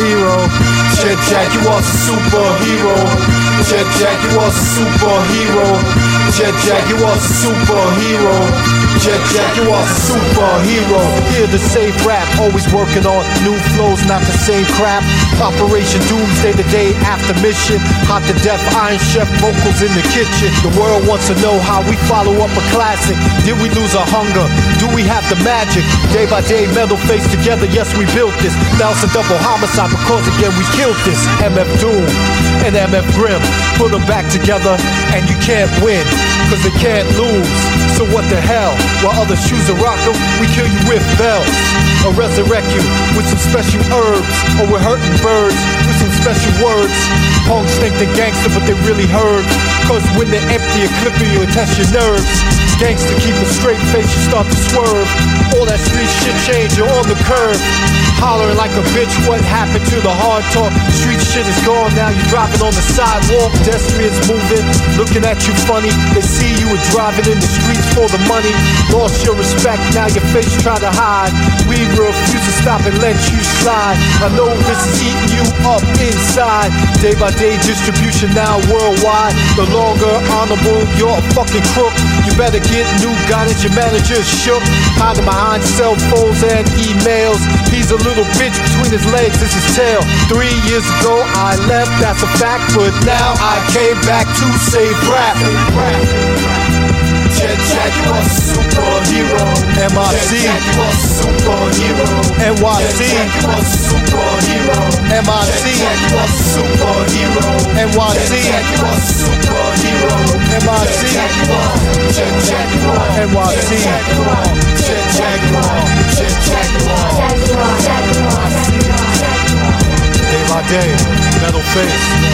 Hero. Jet Jack, you was a superhero. Jet Jack, you was a superhero. Jet Jack, you was a superhero. Jet Jack, you was a superhero. Hear the safe rap, always working on new flows, not the same crap. Operation Doomsday, the day after mission. Hot to death, Iron Chef vocals in the kitchen. The world wants to know how we follow up a classic. Did we lose our hunger? Do we have the magic? Day by day, metal face together, yes, we built this. Thousand double homicide because again we killed this. MF Doom and MF Grimm. Put them back together and you can't win. Cause they can't lose. So what the hell? While others choose to rock them, we kill you with bells. Or resurrect you with some special herbs. Or we're hurting birds with some special words. Punks think they're gangster, but they really heard. Cause when they're empty, a clip of you and test your nerves. Gangster keep a straight face, you start to swerve. All that street shit change, you're on the curve. Hollering like a bitch, what happened to the hard talk? Street shit is gone now, you're driving on the sidewalk. Pedestrians moving, looking at you funny. They see you were driving in the streets for the money. Lost your respect, now your face try to hide. We refuse to stop and let you slide. I know this is eating you up inside. Day by day distribution now worldwide. The longer honorable, you're a fucking crook. You better get new guidance, your manager's shook. Hiding behind cell phones and emails. He's a little bitch between his legs, this his tail. Three years ago I left, that's a fact, but now I came back to save rap. Jet Jack, you a superhero. MIC. NYC. NYC, NYC, Jet Jack, you a, Day by day, metal face.